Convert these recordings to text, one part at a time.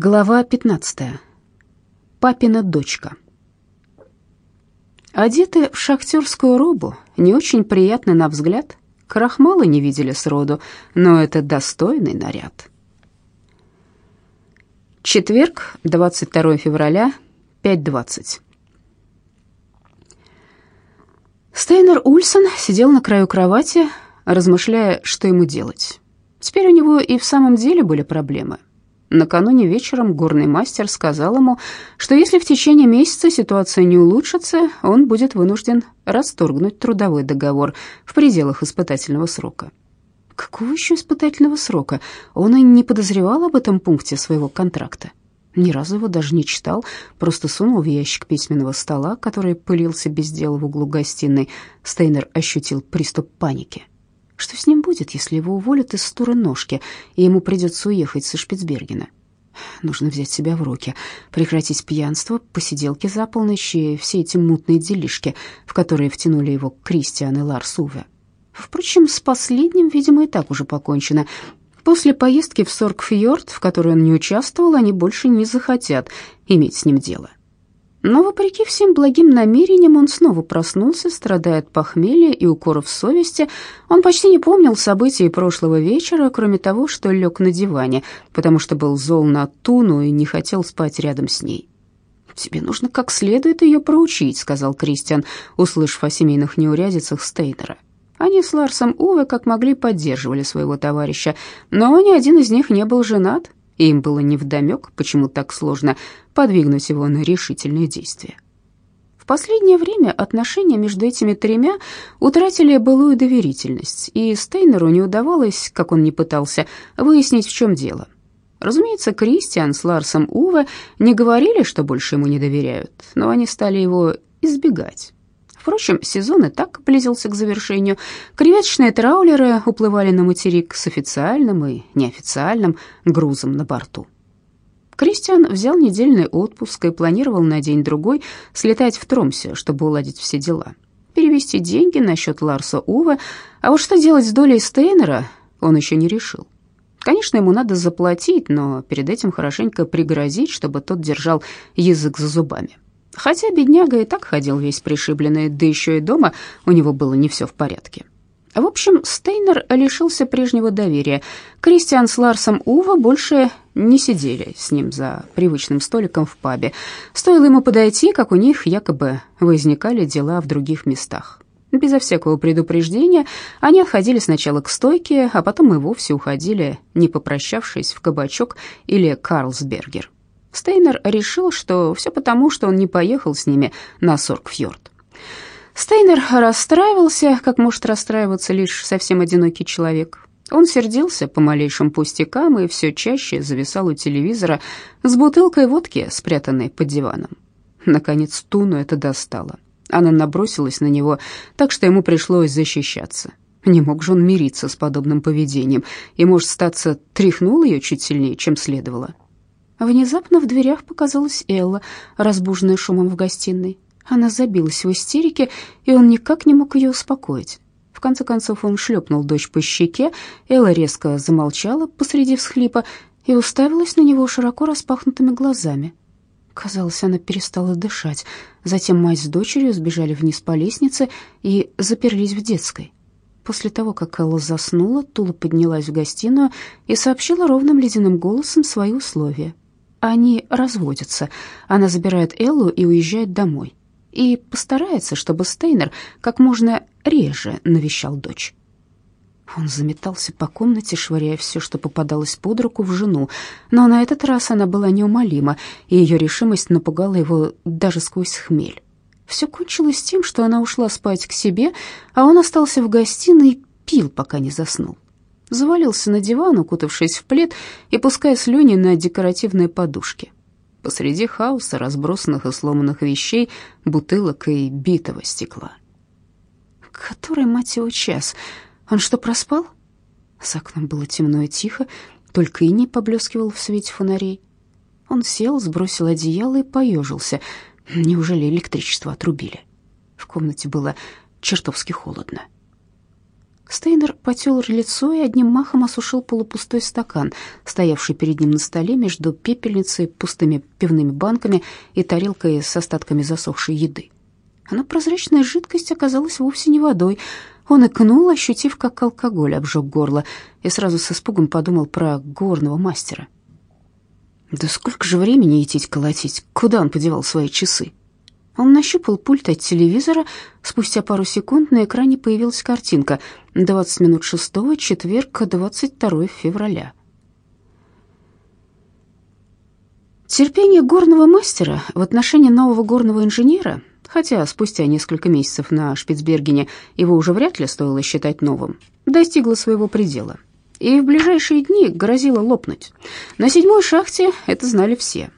Глава 15. Папина дочка. Одеты в шахтерскую робу, не очень приятны на взгляд. Крахмала не видели сроду, но это достойный наряд. Четверг, 22 февраля, 5.20. Стейнер Ульсон сидел на краю кровати, размышляя, что ему делать. Теперь у него и в самом деле были проблемы. Накануне вечером горный мастер сказал ему, что если в течение месяца ситуация не улучшится, он будет вынужден расторгнуть трудовой договор в пределах испытательного срока. Какого еще испытательного срока? Он и не подозревал об этом пункте своего контракта. Ни разу его даже не читал, просто сунул в ящик письменного стола, который пылился без дела в углу гостиной. Стейнер ощутил приступ паники. Что с ним будет, если его уволят из стуры ножки, и ему придется уехать со Шпицбергена? Нужно взять себя в руки, прекратить пьянство, посиделки за полночь и все эти мутные делишки, в которые втянули его Кристиан и Ларс Уве. Впрочем, с последним, видимо, и так уже покончено. После поездки в Соргфьорд, в которой он не участвовал, они больше не захотят иметь с ним дело. Но, вопреки всем благим намерениям, он снова проснулся, страдая от похмелья и укоров совести. Он почти не помнил событий прошлого вечера, кроме того, что лег на диване, потому что был зол на Туну и не хотел спать рядом с ней. «Тебе нужно как следует ее проучить», — сказал Кристиан, услышав о семейных неурядицах Стейнера. Они с Ларсом Уве как могли поддерживали своего товарища, но ни один из них не был женат, и им было невдомек, почему так сложно подвигнуть его на решительные действия. В последнее время отношения между этими тремя утратили былую доверительность, и Стейнеру не удавалось, как он ни пытался, выяснить, в чем дело. Разумеется, Кристиан с Ларсом Уве не говорили, что больше ему не доверяют, но они стали его избегать. Впрочем, сезон и так близился к завершению. Креветочные траулеры уплывали на материк с официальным и неофициальным грузом на борту. Кристиан взял недельный отпуск и планировал на день-другой слетать в Тромсе, чтобы уладить все дела. Перевести деньги на счет Ларса Уве, а вот что делать с долей Стейнера, он еще не решил. Конечно, ему надо заплатить, но перед этим хорошенько пригрозить, чтобы тот держал язык за зубами. Хотя бедняга и так ходил весь пришибленный, да еще и дома у него было не все в порядке. В общем, Стейнер лишился прежнего доверия. Кристиан с Ларсом Ува больше не сидели с ним за привычным столиком в пабе. Стоило ему подойти, как у них якобы возникали дела в других местах. Безо всякого предупреждения они отходили сначала к стойке, а потом и вовсе уходили, не попрощавшись, в кабачок или Карлсбергер. Стейнер решил, что все потому, что он не поехал с ними на Соргфьорд. Стейнер расстраивался, как может расстраиваться лишь совсем одинокий человек. Он сердился по малейшим пустякам и все чаще зависал у телевизора с бутылкой водки, спрятанной под диваном. Наконец Туну это достало. Она набросилась на него, так что ему пришлось защищаться. Не мог же он мириться с подобным поведением, и, может, статься, тряхнул ее чуть сильнее, чем следовало. Внезапно в дверях показалась Элла, разбуженная шумом в гостиной. Она забилась в истерике, и он никак не мог ее успокоить. В конце концов он шлепнул дочь по щеке, Элла резко замолчала посреди всхлипа и уставилась на него широко распахнутыми глазами. Казалось, она перестала дышать. Затем мать с дочерью сбежали вниз по лестнице и заперлись в детской. После того, как Элла заснула, Тула поднялась в гостиную и сообщила ровным ледяным голосом свои условия. Они разводятся. Она забирает Эллу и уезжает домой. И постарается, чтобы Стейнер как можно реже навещал дочь. Он заметался по комнате, швыряя все, что попадалось под руку, в жену. Но на этот раз она была неумолима, и ее решимость напугала его даже сквозь хмель. Все кончилось тем, что она ушла спать к себе, а он остался в гостиной и пил, пока не заснул завалился на диван, укутавшись в плед и пуская слюни на декоративные подушки. Посреди хаоса разбросанных и сломанных вещей, бутылок и битого стекла. Который, мать его, час? Он что, проспал? За окном было темно и тихо, только и не поблескивал в свете фонарей. Он сел, сбросил одеяло и поежился. Неужели электричество отрубили? В комнате было чертовски холодно. Стейнер потер лицо и одним махом осушил полупустой стакан, стоявший перед ним на столе между пепельницей, пустыми пивными банками и тарелкой с остатками засохшей еды. Но прозрачная жидкость оказалась вовсе не водой. Он икнул, ощутив, как алкоголь обжег горло, и сразу с испугом подумал про горного мастера. Да сколько же времени идти колотить? Куда он подевал свои часы? Он нащупал пульт от телевизора. Спустя пару секунд на экране появилась картинка. 20 минут шестого, четверг, 22 февраля. Терпение горного мастера в отношении нового горного инженера, хотя спустя несколько месяцев на Шпицбергене его уже вряд ли стоило считать новым, достигло своего предела и в ближайшие дни грозило лопнуть. На седьмой шахте это знали все.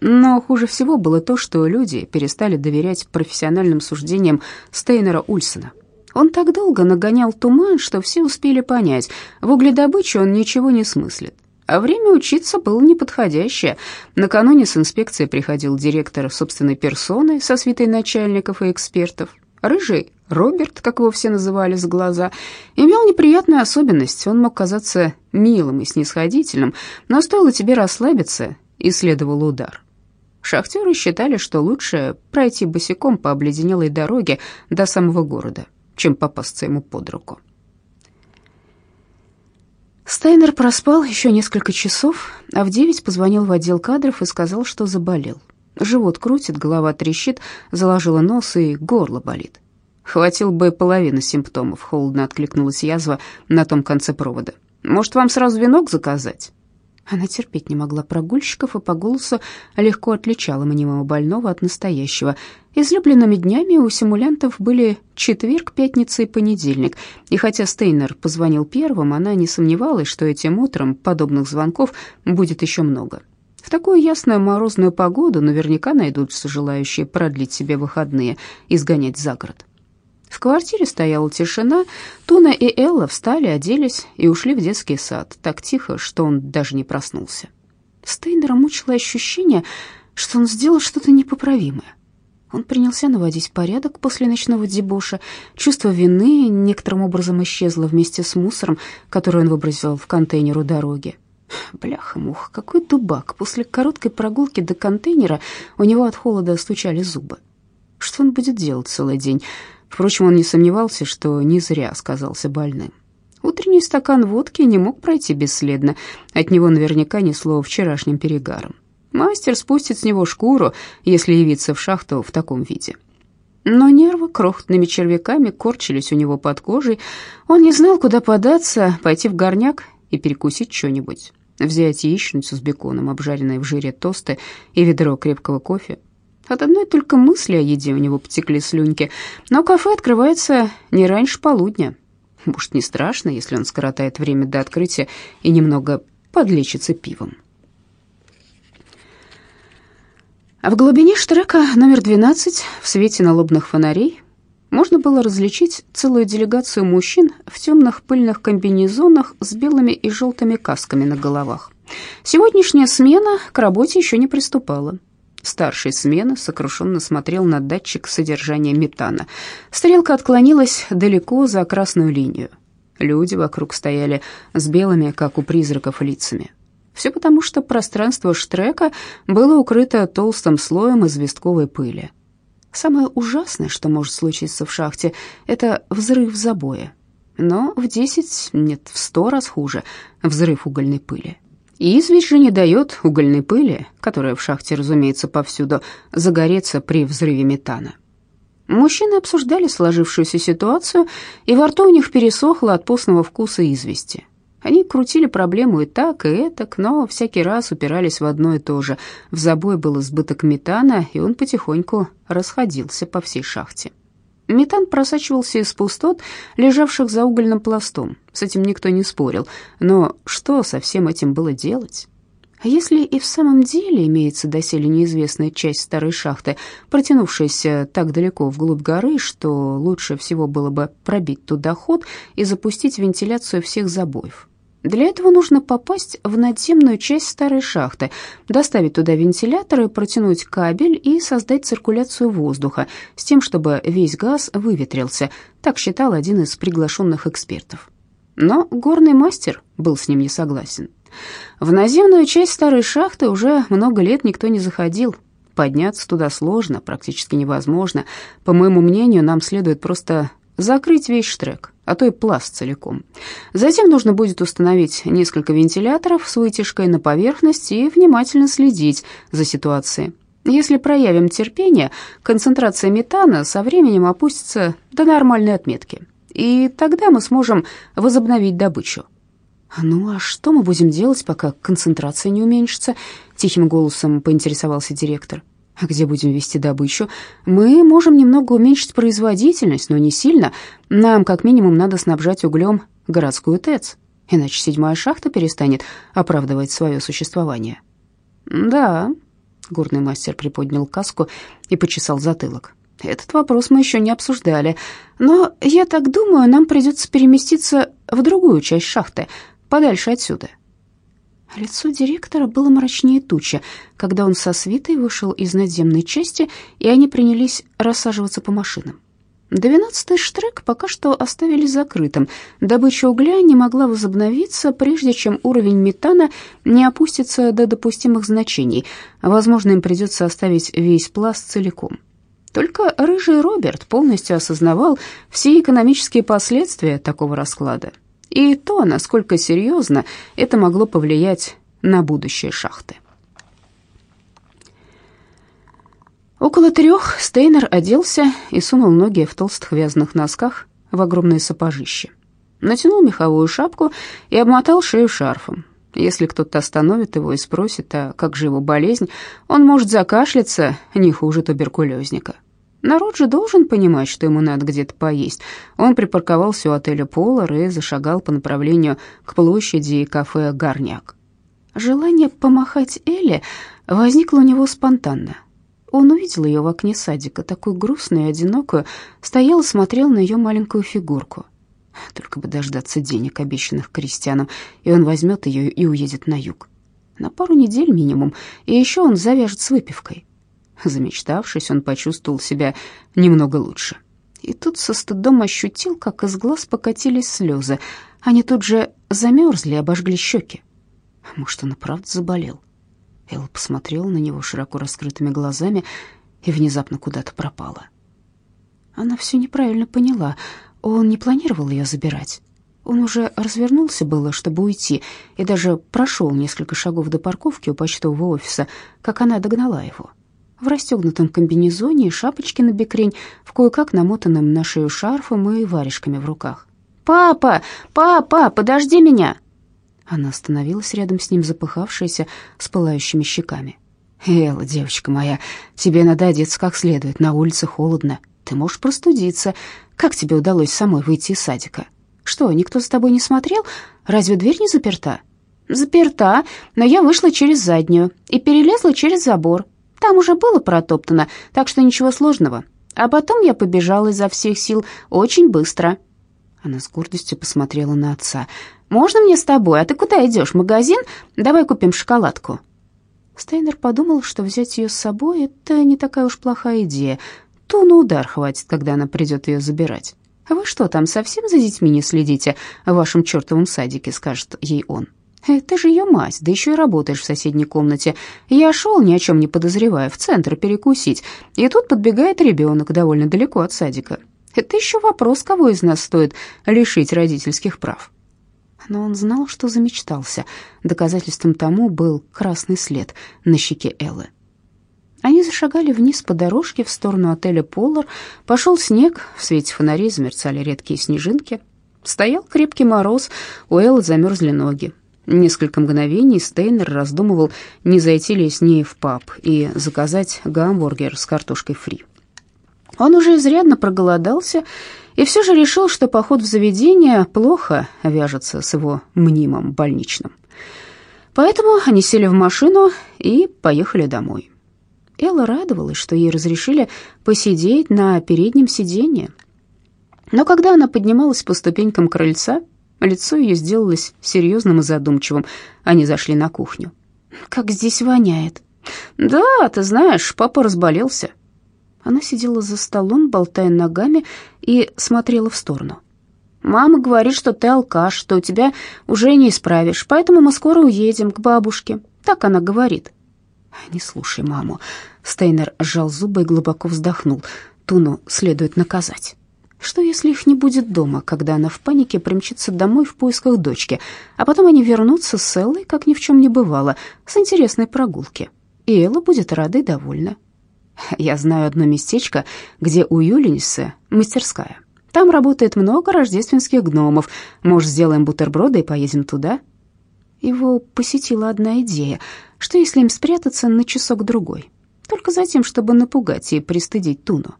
Но хуже всего было то, что люди перестали доверять профессиональным суждениям Стейнера Ульсона. Он так долго нагонял туман, что все успели понять, в угледобыче он ничего не смыслит. А время учиться было неподходящее. Накануне с инспекции приходил директор собственной персоной со свитой начальников и экспертов. Рыжий Роберт, как его все называли с глаза, имел неприятную особенность. Он мог казаться милым и снисходительным, но стоило тебе расслабиться, и следовал удар. Шахтеры считали, что лучше пройти босиком по обледенелой дороге до самого города, чем попасться ему под руку. Стайнер проспал еще несколько часов, а в девять позвонил в отдел кадров и сказал, что заболел. Живот крутит, голова трещит, заложила нос и горло болит. Хватил бы половины симптомов, холодно откликнулась язва на том конце провода. Может, вам сразу венок заказать? Она терпеть не могла прогульщиков и по голосу легко отличала мнимого больного от настоящего. Излюбленными днями у симулянтов были четверг, пятница и понедельник, и хотя Стейнер позвонил первым, она не сомневалась, что этим утром подобных звонков будет еще много. В такую ясную морозную погоду наверняка найдутся желающие продлить себе выходные и сгонять за город. В квартире стояла тишина. Туна и Элла встали, оделись и ушли в детский сад, так тихо, что он даже не проснулся. Стейнера мучило ощущение, что он сделал что-то непоправимое. Он принялся наводить порядок после ночного дебоша. Чувство вины некоторым образом исчезло вместе с мусором, который он выбросил в контейнер у дороги. Бляха-муха, какой дубак. После короткой прогулки до контейнера у него от холода стучали зубы. Что он будет делать целый день? Впрочем, он не сомневался, что не зря сказался больным. Утренний стакан водки не мог пройти бесследно. От него наверняка несло вчерашним перегаром. Мастер спустит с него шкуру, если явиться в шахту в таком виде. Но нервы крохотными червяками корчились у него под кожей. Он не знал, куда податься, пойти в горняк и перекусить что-нибудь. Взять яичницу с беконом, обжаренной в жире тосты и ведро крепкого кофе. От одной только мысли о еде у него потекли слюнки, но кафе открывается не раньше полудня. Может, не страшно, если он скоротает время до открытия и немного подлечится пивом. А в глубине штрека номер 12, в свете налобных фонарей, можно было различить целую делегацию мужчин в темных пыльных комбинезонах с белыми и желтыми касками на головах. Сегодняшняя смена к работе еще не приступала старшей смены сокрушенно смотрел на датчик содержания метана. Стрелка отклонилась далеко за красную линию. Люди вокруг стояли с белыми, как у призраков, лицами. Все потому, что пространство штрека было укрыто толстым слоем известковой пыли. Самое ужасное, что может случиться в шахте, это взрыв забоя. Но в десять, нет, в сто раз хуже взрыв угольной пыли. И известь же не дает угольной пыли, которая в шахте, разумеется, повсюду, загореться при взрыве метана. Мужчины обсуждали сложившуюся ситуацию, и во рту у них пересохло от постного вкуса извести. Они крутили проблему и так, и этак, но всякий раз упирались в одно и то же. В забой был избыток метана, и он потихоньку расходился по всей шахте. Метан просачивался из пустот, лежавших за угольным пластом. С этим никто не спорил. Но что со всем этим было делать? А если и в самом деле имеется доселе неизвестная часть старой шахты, протянувшаяся так далеко вглубь горы, что лучше всего было бы пробить туда ход и запустить вентиляцию всех забоев? Для этого нужно попасть в надземную часть старой шахты, доставить туда вентиляторы, протянуть кабель и создать циркуляцию воздуха с тем, чтобы весь газ выветрился, так считал один из приглашенных экспертов. Но горный мастер был с ним не согласен. В наземную часть старой шахты уже много лет никто не заходил. Подняться туда сложно, практически невозможно. По моему мнению, нам следует просто закрыть весь штрек, а то и пласт целиком. Затем нужно будет установить несколько вентиляторов с вытяжкой на поверхность и внимательно следить за ситуацией. Если проявим терпение, концентрация метана со временем опустится до нормальной отметки, и тогда мы сможем возобновить добычу. «Ну а что мы будем делать, пока концентрация не уменьшится?» — тихим голосом поинтересовался директор. А где будем вести добычу? Мы можем немного уменьшить производительность, но не сильно. Нам как минимум надо снабжать углем городскую ТЭЦ, иначе седьмая шахта перестанет оправдывать свое существование. Да, горный мастер приподнял каску и почесал затылок. Этот вопрос мы еще не обсуждали, но я так думаю, нам придется переместиться в другую часть шахты, подальше отсюда. Лицо директора было мрачнее тучи, когда он со свитой вышел из надземной части, и они принялись рассаживаться по машинам. Двенадцатый штрек пока что оставили закрытым. Добыча угля не могла возобновиться, прежде чем уровень метана не опустится до допустимых значений. Возможно, им придется оставить весь пласт целиком. Только рыжий Роберт полностью осознавал все экономические последствия такого расклада и то, насколько серьезно это могло повлиять на будущее шахты. Около трех Стейнер оделся и сунул ноги в толстых вязаных носках в огромные сапожище. Натянул меховую шапку и обмотал шею шарфом. Если кто-то остановит его и спросит, а как же его болезнь, он может закашляться не хуже туберкулезника. Народ же должен понимать, что ему надо где-то поесть. Он припарковался у отеля «Полар» и зашагал по направлению к площади и кафе «Горняк». Желание помахать Элли возникло у него спонтанно. Он увидел ее в окне садика, такую грустную и одинокую, стоял и смотрел на ее маленькую фигурку. Только бы дождаться денег, обещанных крестьянам, и он возьмет ее и уедет на юг. На пару недель минимум, и еще он завяжет с выпивкой. Замечтавшись, он почувствовал себя немного лучше. И тут со стыдом ощутил, как из глаз покатились слезы. Они тут же замерзли и обожгли щеки. Может, он и правда заболел? Элла посмотрела на него широко раскрытыми глазами и внезапно куда-то пропала. Она все неправильно поняла. Он не планировал ее забирать. Он уже развернулся было, чтобы уйти, и даже прошел несколько шагов до парковки у почтового офиса, как она догнала его в расстегнутом комбинезоне и шапочке на бекрень, в кое-как намотанном на шею шарфом и варежками в руках. «Папа! Папа! Подожди меня!» Она остановилась рядом с ним, запыхавшаяся, с пылающими щеками. «Элла, девочка моя, тебе надо одеться как следует, на улице холодно. Ты можешь простудиться. Как тебе удалось самой выйти из садика? Что, никто за тобой не смотрел? Разве дверь не заперта?» «Заперта, но я вышла через заднюю и перелезла через забор. Там уже было протоптано, так что ничего сложного. А потом я побежала изо всех сил очень быстро. Она с гордостью посмотрела на отца. «Можно мне с тобой? А ты куда идешь? В магазин? Давай купим шоколадку». Стейнер подумал, что взять ее с собой — это не такая уж плохая идея. То на удар хватит, когда она придет ее забирать. «А вы что, там совсем за детьми не следите в вашем чертовом садике?» — скажет ей он. Ты же ее мать, да еще и работаешь в соседней комнате. Я шел, ни о чем не подозревая, в центр перекусить, и тут подбегает ребенок довольно далеко от садика. Это еще вопрос, кого из нас стоит лишить родительских прав. Но он знал, что замечтался. Доказательством тому был красный след на щеке Эллы. Они зашагали вниз по дорожке в сторону отеля «Полар». Пошел снег, в свете фонарей замерцали редкие снежинки. Стоял крепкий мороз, у Эллы замерзли ноги. Несколько мгновений Стейнер раздумывал, не зайти ли с ней в паб и заказать гамбургер с картошкой фри. Он уже изрядно проголодался и все же решил, что поход в заведение плохо вяжется с его мнимым больничным. Поэтому они сели в машину и поехали домой. Элла радовалась, что ей разрешили посидеть на переднем сиденье. Но когда она поднималась по ступенькам крыльца, Лицо ее сделалось серьезным и задумчивым. Они зашли на кухню. «Как здесь воняет!» «Да, ты знаешь, папа разболелся». Она сидела за столом, болтая ногами, и смотрела в сторону. «Мама говорит, что ты алкаш, что тебя уже не исправишь, поэтому мы скоро уедем к бабушке». Так она говорит. «Не слушай маму». Стейнер сжал зубы и глубоко вздохнул. Туну следует наказать. Что, если их не будет дома, когда она в панике примчится домой в поисках дочки, а потом они вернутся с Эллой, как ни в чем не бывало, с интересной прогулки, и Элла будет рада и довольна. Я знаю одно местечко, где у Юлинисы мастерская. Там работает много рождественских гномов. Может, сделаем бутерброды и поедем туда?» Его посетила одна идея. Что, если им спрятаться на часок-другой? Только за тем, чтобы напугать и пристыдить Туну.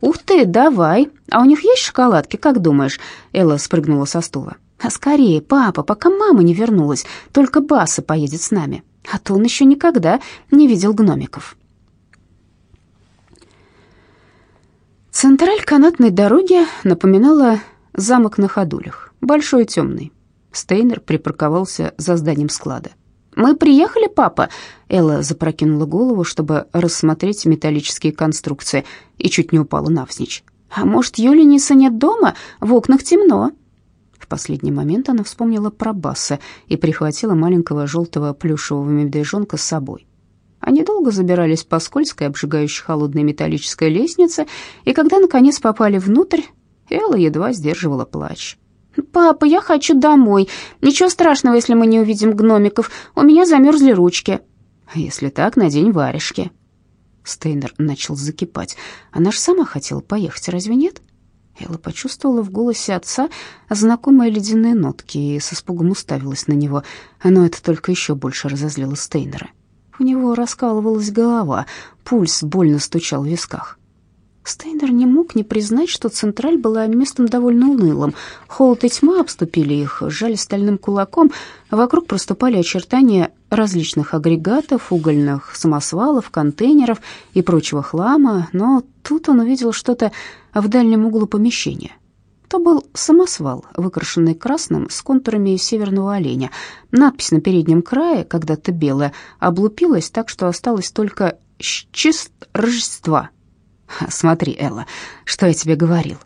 «Ух ты, давай! А у них есть шоколадки, как думаешь?» Элла спрыгнула со стула. «А скорее, папа, пока мама не вернулась. Только Баса поедет с нами. А то он еще никогда не видел гномиков». Централь канатной дороги напоминала замок на ходулях, большой и темный. Стейнер припарковался за зданием склада. «Мы приехали, папа?» Элла запрокинула голову, чтобы рассмотреть металлические конструкции, и чуть не упала навзничь. «А может, Юлиниса нет дома? В окнах темно». В последний момент она вспомнила про Басса и прихватила маленького желтого плюшевого медвежонка с собой. Они долго забирались по скользкой, обжигающей холодной металлической лестнице, и когда, наконец, попали внутрь, Элла едва сдерживала плач. «Папа, я хочу домой. Ничего страшного, если мы не увидим гномиков. У меня замерзли ручки». «Если так, надень варежки». Стейнер начал закипать. Она же сама хотела поехать, разве нет? Элла почувствовала в голосе отца знакомые ледяные нотки и с испугом уставилась на него. Но это только еще больше разозлило Стейнера. У него раскалывалась голова, пульс больно стучал в висках. Стейнер не мог не признать, что Централь была местом довольно унылым. Холод и тьма обступили их, сжали стальным кулаком. Вокруг проступали очертания различных агрегатов, угольных самосвалов, контейнеров и прочего хлама, но тут он увидел что-то в дальнем углу помещения. То был самосвал, выкрашенный красным с контурами северного оленя. Надпись на переднем крае, когда-то белая, облупилась так, что осталось только «Чист Рождества», Смотри, Элла, что я тебе говорил.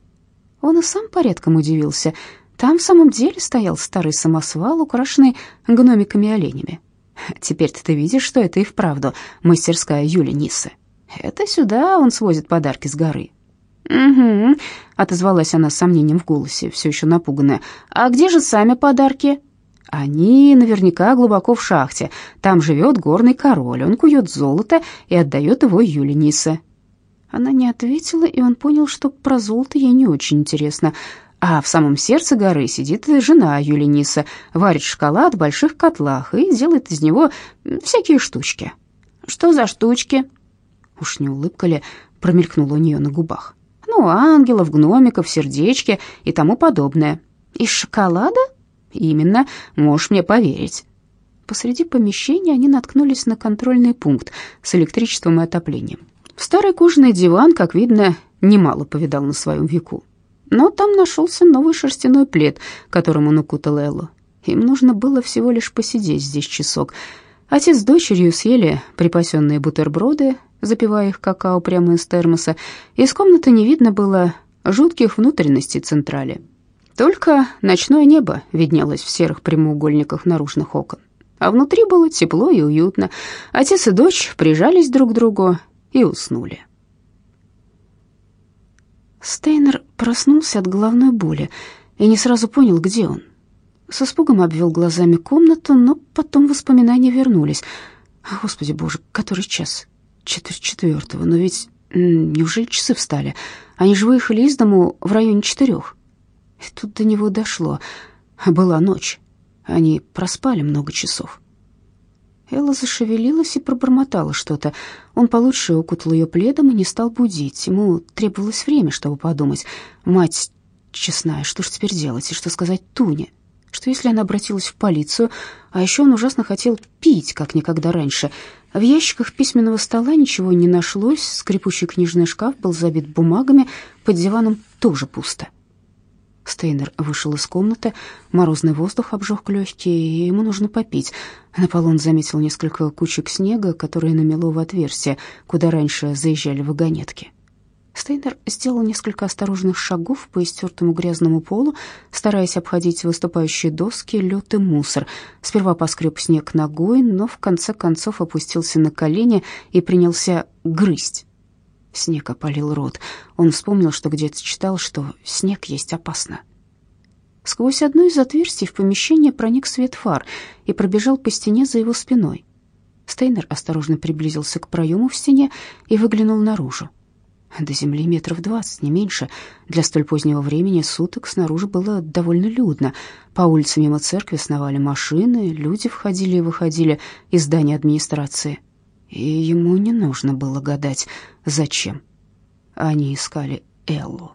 Он и сам порядком удивился. Там в самом деле стоял старый самосвал, украшенный гномиками и оленями. Теперь-то ты видишь, что это и вправду мастерская Юли Нисы. Это сюда он свозит подарки с горы. «Угу», — отозвалась она с сомнением в голосе, все еще напуганная. «А где же сами подарки?» «Они наверняка глубоко в шахте. Там живет горный король. Он кует золото и отдает его Юле Нисе. Она не ответила, и он понял, что про золото ей не очень интересно. А в самом сердце горы сидит жена Юлиниса, варит шоколад в больших котлах и делает из него всякие штучки. Что за штучки? Уж не улыбка ли промелькнула у нее на губах. Ну, ангелов, гномиков, сердечки и тому подобное. Из шоколада? Именно, можешь мне поверить. Посреди помещения они наткнулись на контрольный пункт с электричеством и отоплением. Старый кожаный диван, как видно, немало повидал на своем веку. Но там нашелся новый шерстяной плед, которым он укутал Эллу. Им нужно было всего лишь посидеть здесь часок. Отец с дочерью съели припасенные бутерброды, запивая их какао прямо из термоса. Из комнаты не видно было жутких внутренностей централи. Только ночное небо виднелось в серых прямоугольниках наружных окон. А внутри было тепло и уютно. Отец и дочь прижались друг к другу и уснули. Стейнер проснулся от головной боли и не сразу понял, где он. С испугом обвел глазами комнату, но потом воспоминания вернулись. Господи боже, который час? Четверть четвертого, но ведь неужели часы встали? Они же выехали из дому в районе четырех. И тут до него дошло. Была ночь. Они проспали много часов. Элла зашевелилась и пробормотала что-то. Он получше укутал ее пледом и не стал будить. Ему требовалось время, чтобы подумать. Мать честная, что ж теперь делать и что сказать Туне? Что если она обратилась в полицию? А еще он ужасно хотел пить, как никогда раньше. В ящиках письменного стола ничего не нашлось, скрипучий книжный шкаф был забит бумагами, под диваном тоже пусто. Стейнер вышел из комнаты, морозный воздух обжег легкие, и ему нужно попить. На полу он заметил несколько кучек снега, которые намело в отверстие, куда раньше заезжали вагонетки. Стейнер сделал несколько осторожных шагов по истертому грязному полу, стараясь обходить выступающие доски, лед и мусор. Сперва поскреб снег ногой, но в конце концов опустился на колени и принялся грызть. Снег опалил рот. Он вспомнил, что где-то читал, что снег есть опасно. Сквозь одно из отверстий в помещение проник свет фар и пробежал по стене за его спиной. Стейнер осторожно приблизился к проему в стене и выглянул наружу. До земли метров двадцать, не меньше. Для столь позднего времени суток снаружи было довольно людно. По улице мимо церкви сновали машины, люди входили и выходили из здания администрации. И ему не нужно было гадать, зачем. Они искали Эллу.